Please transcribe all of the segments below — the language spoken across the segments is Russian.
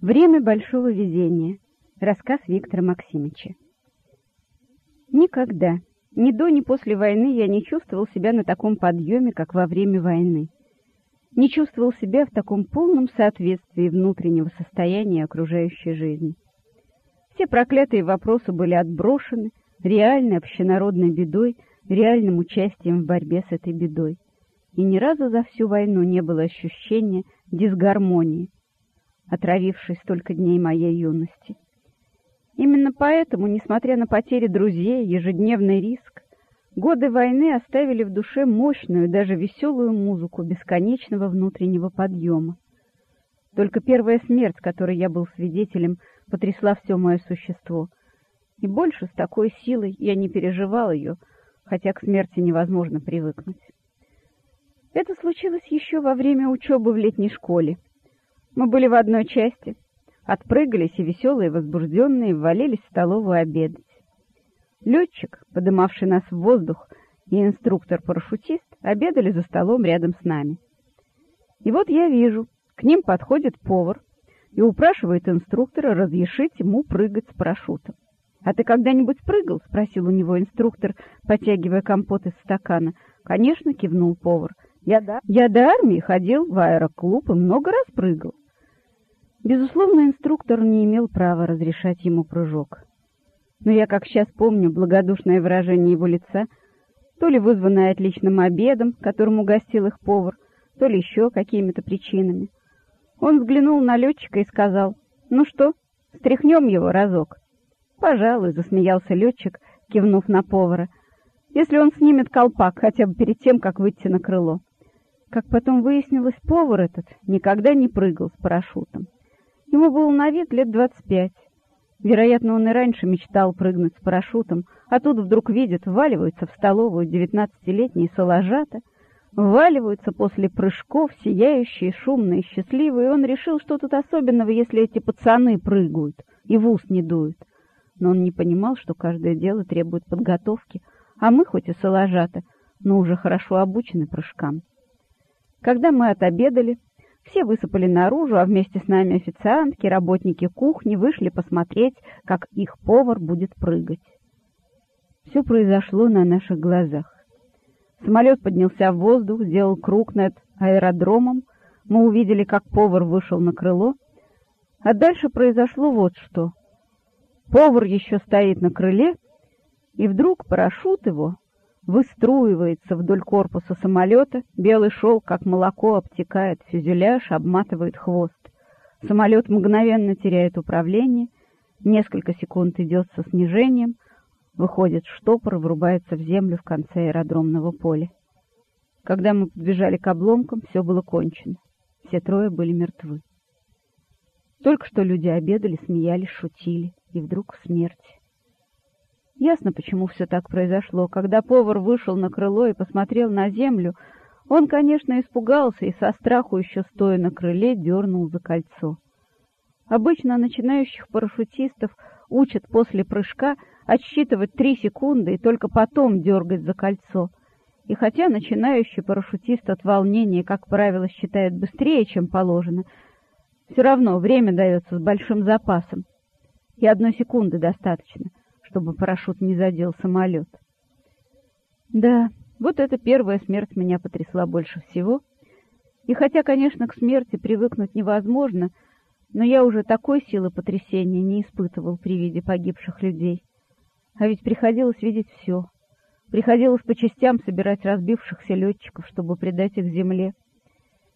Время большого везения. Рассказ Виктора Максимовича. Никогда, ни до, ни после войны я не чувствовал себя на таком подъеме, как во время войны. Не чувствовал себя в таком полном соответствии внутреннего состояния окружающей жизни. Все проклятые вопросы были отброшены реальной общенародной бедой, реальным участием в борьбе с этой бедой. И ни разу за всю войну не было ощущения дисгармонии, отравившей столько дней моей юности. Именно поэтому, несмотря на потери друзей, ежедневный риск, годы войны оставили в душе мощную, даже веселую музыку бесконечного внутреннего подъема. Только первая смерть, которой я был свидетелем, потрясла все мое существо. И больше с такой силой я не переживал ее, хотя к смерти невозможно привыкнуть. Это случилось еще во время учебы в летней школе. Мы были в одной части, отпрыгались и веселые, возбужденные ввалились в столовую обедать. Летчик, подымавший нас в воздух, и инструктор-парашютист обедали за столом рядом с нами. И вот я вижу, к ним подходит повар и упрашивает инструктора разрешить ему прыгать с парашютом. «А ты когда-нибудь прыгал?» — спросил у него инструктор, потягивая компот из стакана. «Конечно», — кивнул повар. «Я, да, я до армии ходил в аэроклуб и много раз прыгал». Безусловно, инструктор не имел права разрешать ему прыжок. Но я, как сейчас помню, благодушное выражение его лица, то ли вызванное отличным обедом, которым угостил их повар, то ли еще какими-то причинами. Он взглянул на летчика и сказал, «Ну что, стряхнем его разок?» «Пожалуй», — засмеялся летчик, кивнув на повара, «если он снимет колпак хотя бы перед тем, как выйти на крыло». Как потом выяснилось, повар этот никогда не прыгал с парашютом. Ему было на вид лет двадцать пять. Вероятно, он и раньше мечтал прыгнуть с парашютом, а тут вдруг видит, вваливаются в столовую девятнадцатилетние соложата, вваливаются после прыжков, сияющие, шумные, счастливые, и он решил, что тут особенного, если эти пацаны прыгают и в ус не дуют. Но он не понимал, что каждое дело требует подготовки, а мы хоть и соложата, но уже хорошо обучены прыжкам. Когда мы отобедали, все высыпали наружу, а вместе с нами официантки, работники кухни вышли посмотреть, как их повар будет прыгать. Все произошло на наших глазах. Самолет поднялся в воздух, сделал круг над аэродромом. Мы увидели, как повар вышел на крыло. А дальше произошло вот что. Повар еще стоит на крыле, и вдруг парашют его выструивается вдоль корпуса самолета, белый шелк, как молоко, обтекает фюзеляж, обматывает хвост. Самолет мгновенно теряет управление, несколько секунд идет со снижением, выходит штопор врубается в землю в конце аэродромного поля. Когда мы подбежали к обломкам, все было кончено. Все трое были мертвы. Только что люди обедали, смеялись, шутили, и вдруг смерть. Ясно, почему все так произошло. Когда повар вышел на крыло и посмотрел на землю, он, конечно, испугался и со страху еще стоя на крыле дернул за кольцо. Обычно начинающих парашютистов учат после прыжка отсчитывать три секунды и только потом дергать за кольцо. И хотя начинающий парашютист от волнения, как правило, считает быстрее, чем положено, все равно время дается с большим запасом, и одной секунды достаточно — чтобы парашют не задел самолет. Да, вот эта первая смерть меня потрясла больше всего. И хотя, конечно, к смерти привыкнуть невозможно, но я уже такой силы потрясения не испытывал при виде погибших людей. А ведь приходилось видеть все. Приходилось по частям собирать разбившихся летчиков, чтобы предать их земле.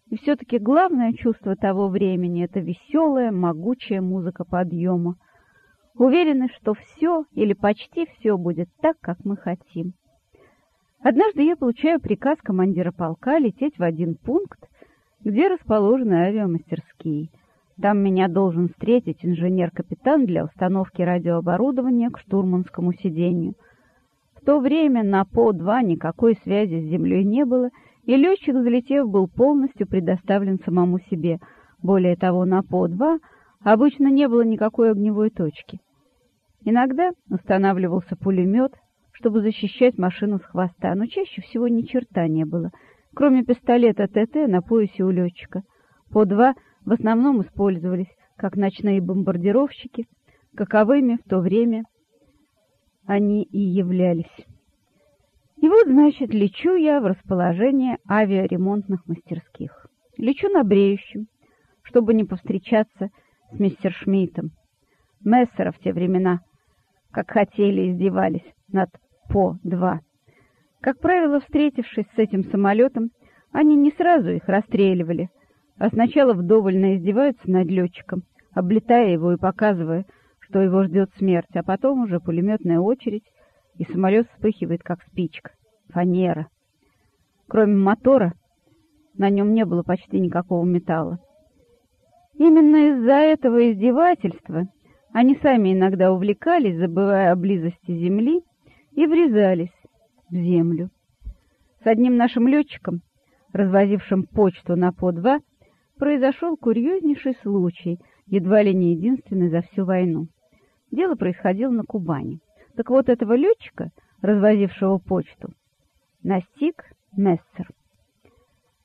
И все-таки главное чувство того времени — это веселая, могучая музыка подъема — уверены, что все или почти все будет так, как мы хотим. Однажды я получаю приказ командира полка лететь в один пункт, где расположены авиамастерские. Там меня должен встретить инженер-капитан для установки радиооборудования к штурманскому сидению. В то время на ПО-2 никакой связи с землей не было, и летчик, взлетев, был полностью предоставлен самому себе. Более того, на ПО-2 обычно не было никакой огневой точки. Иногда устанавливался пулемет, чтобы защищать машину с хвоста, но чаще всего ни черта не было, кроме пистолета ТТ на поясе у летчика. По два в основном использовались как ночные бомбардировщики, каковыми в то время они и являлись. И вот, значит, лечу я в расположение авиаремонтных мастерских. Лечу на бреющем, чтобы не повстречаться с мистер Шмидтом. Мессера в те времена, как хотели, издевались над По-2. Как правило, встретившись с этим самолетом, они не сразу их расстреливали, а сначала вдоволь издеваются над летчиком, облетая его и показывая, что его ждет смерть, а потом уже пулеметная очередь, и самолет вспыхивает, как спичка. Фанера. Кроме мотора, на нем не было почти никакого металла. Именно из-за этого издевательства они сами иногда увлекались, забывая о близости земли, и врезались в землю. С одним нашим летчиком, развозившим почту на По-2, произошел курьезнейший случай, едва ли не единственный за всю войну. Дело происходило на Кубани. Так вот этого летчика, развозившего почту, настиг Мессер.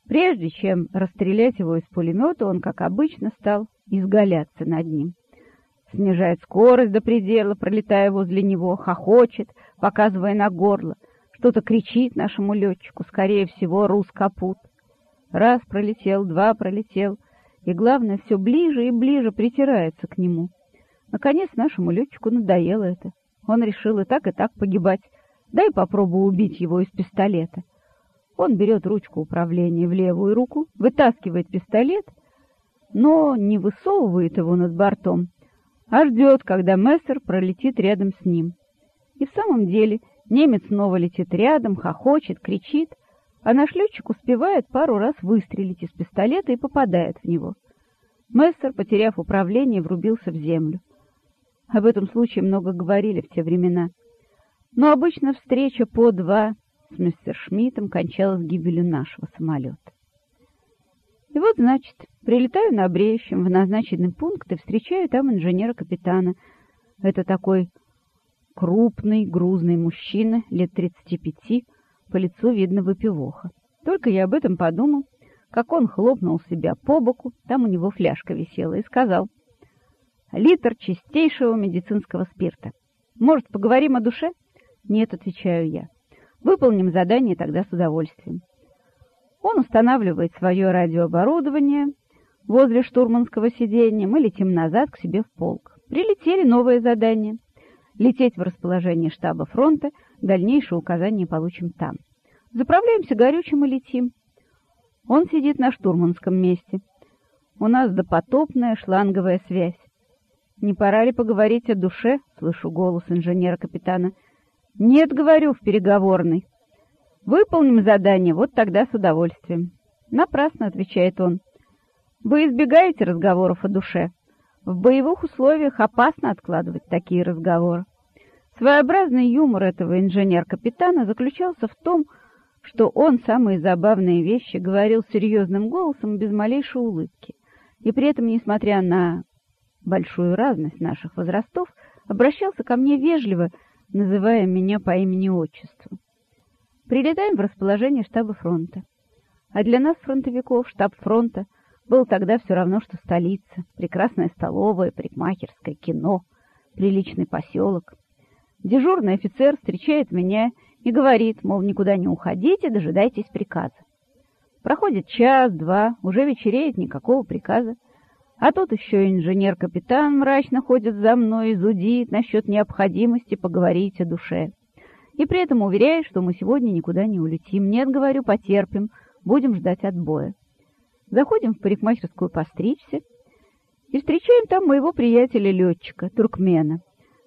Прежде чем расстрелять его из пулемета, он, как обычно, стал изгаляться над ним. Снижает скорость до предела, пролетая возле него, хохочет, показывая на горло, что-то кричит нашему летчику, скорее всего, рус капут. Раз пролетел, два пролетел, и, главное, все ближе и ближе притирается к нему. Наконец нашему летчику надоело это. Он решил и так, и так погибать. Дай попробую убить его из пистолета. Он берет ручку управления в левую руку, вытаскивает пистолет, но не высовывает его над бортом, а ждет, когда Мессер пролетит рядом с ним. И в самом деле немец снова летит рядом, хохочет, кричит, а наш летчик успевает пару раз выстрелить из пистолета и попадает в него. Мессер, потеряв управление, врубился в землю. Об этом случае много говорили в те времена. Но обычно встреча по два с мистер Шмидтом кончалась гибелью нашего самолета. И вот, значит, прилетаю на Бреющем в назначенный пункт и встречаю там инженера-капитана. Это такой крупный, грузный мужчина, лет 35, по лицу видно выпивоха. Только я об этом подумал, как он хлопнул себя по боку, там у него фляжка висела, и сказал, «Литр чистейшего медицинского спирта. Может, поговорим о душе?» «Нет», — отвечаю я. «Выполним задание тогда с удовольствием». Он устанавливает свое радиооборудование возле штурманского сиденья. Мы летим назад к себе в полк. Прилетели новое задание. Лететь в расположение штаба фронта. Дальнейшие указания получим там. Заправляемся горючим и летим. Он сидит на штурманском месте. У нас допотопная шланговая связь. «Не пора ли поговорить о душе?» — слышу голос инженера-капитана. «Нет, говорю, в переговорной». Выполним задание, вот тогда с удовольствием. Напрасно, отвечает он. Вы избегаете разговоров о душе. В боевых условиях опасно откладывать такие разговоры. Своеобразный юмор этого инженер-капитана заключался в том, что он самые забавные вещи говорил серьезным голосом без малейшей улыбки. И при этом, несмотря на большую разность наших возрастов, обращался ко мне вежливо, называя меня по имени-отчеству. Прилетаем в расположение штаба фронта. А для нас, фронтовиков, штаб фронта был тогда все равно, что столица. Прекрасная столовая, парикмахерская, кино, приличный поселок. Дежурный офицер встречает меня и говорит, мол, никуда не уходите, дожидайтесь приказа. Проходит час-два, уже вечереет, никакого приказа. А тут еще инженер-капитан мрачно ходит за мной и зудит насчет необходимости поговорить о душе и при этом уверяет, что мы сегодня никуда не улетим. Нет, говорю, потерпим, будем ждать отбоя. Заходим в парикмахерскую постричься и встречаем там моего приятеля-летчика, туркмена.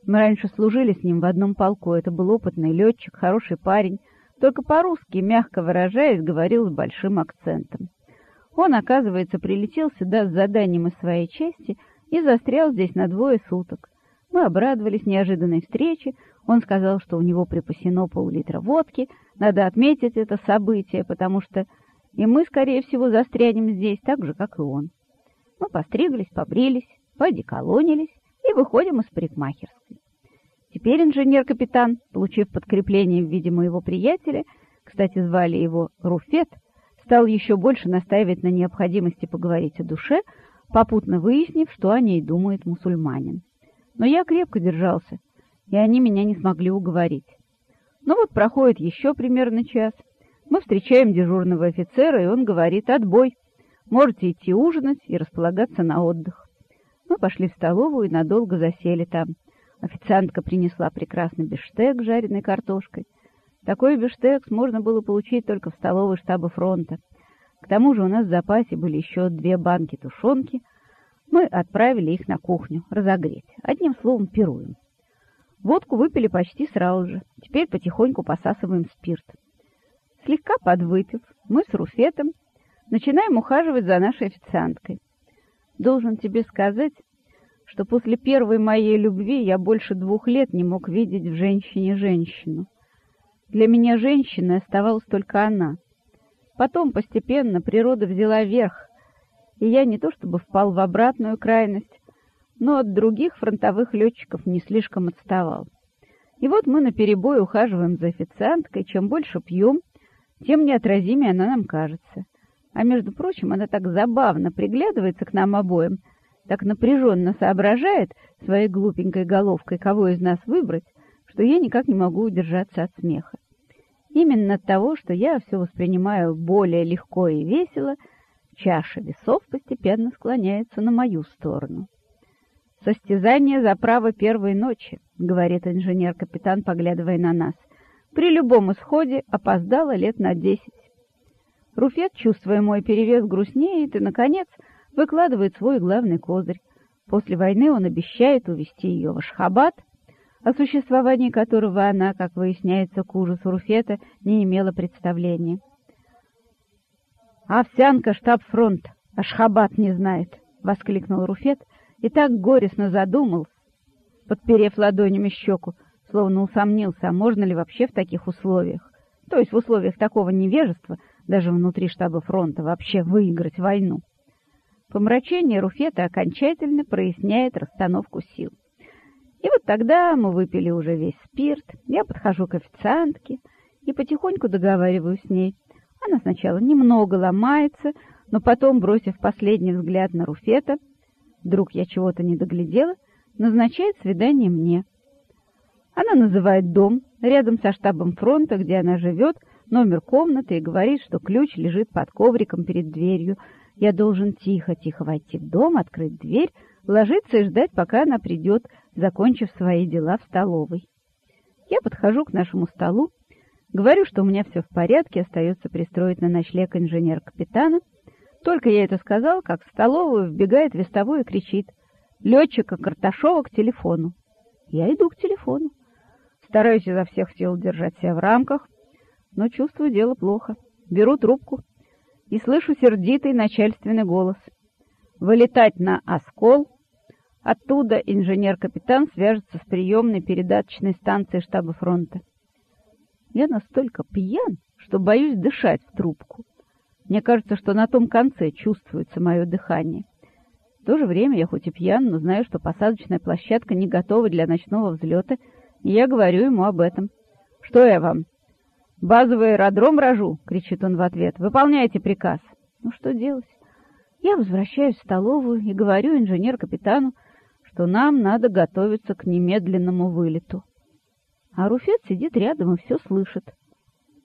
Мы раньше служили с ним в одном полку, это был опытный летчик, хороший парень, только по-русски, мягко выражаясь, говорил с большим акцентом. Он, оказывается, прилетел сюда с заданием из своей части и застрял здесь на двое суток. Мы обрадовались неожиданной встрече, он сказал, что у него припасено пол-литра водки. Надо отметить это событие, потому что и мы, скорее всего, застрянем здесь так же, как и он. Мы постриглись, побрились, подеколонились и выходим из парикмахерской. Теперь инженер-капитан, получив подкрепление в виде моего приятеля, кстати, звали его Руфет, стал еще больше настаивать на необходимости поговорить о душе, попутно выяснив, что о ней думает мусульманин. Но я крепко держался, и они меня не смогли уговорить. Ну вот проходит еще примерно час. Мы встречаем дежурного офицера, и он говорит «Отбой! Можете идти ужинать и располагаться на отдых». Мы пошли в столовую и надолго засели там. Официантка принесла прекрасный бифштег с жареной картошкой. Такой бифштекс можно было получить только в столовой штаба фронта. К тому же у нас в запасе были еще две банки тушенки. Мы отправили их на кухню разогреть. Одним словом, пируем. Водку выпили почти сразу же. Теперь потихоньку посасываем спирт. Слегка подвыпив, мы с Руфетом начинаем ухаживать за нашей официанткой. Должен тебе сказать, что после первой моей любви я больше двух лет не мог видеть в женщине женщину. Для меня женщиной оставалась только она. Потом постепенно природа взяла верх, и я не то чтобы впал в обратную крайность, но от других фронтовых летчиков не слишком отставал. И вот мы наперебой ухаживаем за официанткой, чем больше пьем, тем неотразимее она нам кажется. А между прочим, она так забавно приглядывается к нам обоим, так напряженно соображает своей глупенькой головкой, кого из нас выбрать, что я никак не могу удержаться от смеха. Именно от того, что я все воспринимаю более легко и весело, чаша весов постепенно склоняется на мою сторону. «Состязание за право первой ночи», — говорит инженер-капитан, поглядывая на нас. «При любом исходе опоздала лет на десять». Руфет, чувствуя мой перевес, грустнеет и, наконец, выкладывает свой главный козырь. После войны он обещает увезти ее в Ашхабад, о существовании которого она, как выясняется к ужасу Руфета, не имела представления. «Овсянка, штаб-фронт, Ашхабад не знает!» — воскликнул Руфет, и так горестно задумался, подперев ладонями щеку, словно усомнился, а можно ли вообще в таких условиях, то есть в условиях такого невежества, даже внутри штаба фронта, вообще выиграть войну. Помрачение Руфета окончательно проясняет расстановку сил. И вот тогда мы выпили уже весь спирт, я подхожу к официантке и потихоньку договариваюсь с ней. Она сначала немного ломается, но потом, бросив последний взгляд на Руфета, Вдруг я чего-то не доглядела, назначает свидание мне. Она называет дом рядом со штабом фронта, где она живет, номер комнаты и говорит, что ключ лежит под ковриком перед дверью. Я должен тихо-тихо войти в дом, открыть дверь, ложиться и ждать, пока она придет, закончив свои дела в столовой. Я подхожу к нашему столу, говорю, что у меня все в порядке, остается пристроить на ночлег инженер-капитана — только я это сказал, как в столовую вбегает вестовой и кричит «Летчика Карташова к телефону». Я иду к телефону. Стараюсь изо всех сил держать себя в рамках, но чувствую дело плохо. Беру трубку и слышу сердитый начальственный голос. «Вылетать на Оскол». Оттуда инженер-капитан свяжется с приемной передаточной станцией штаба фронта. Я настолько пьян, что боюсь дышать в трубку. Мне кажется, что на том конце чувствуется мое дыхание. В то же время я хоть и пьян, но знаю, что посадочная площадка не готова для ночного взлета, и я говорю ему об этом. «Что я вам? Базовый аэродром рожу?» — кричит он в ответ. «Выполняйте приказ». Ну что делать? Я возвращаюсь в столовую и говорю инженер-капитану, что нам надо готовиться к немедленному вылету. А Руфет сидит рядом и все слышит.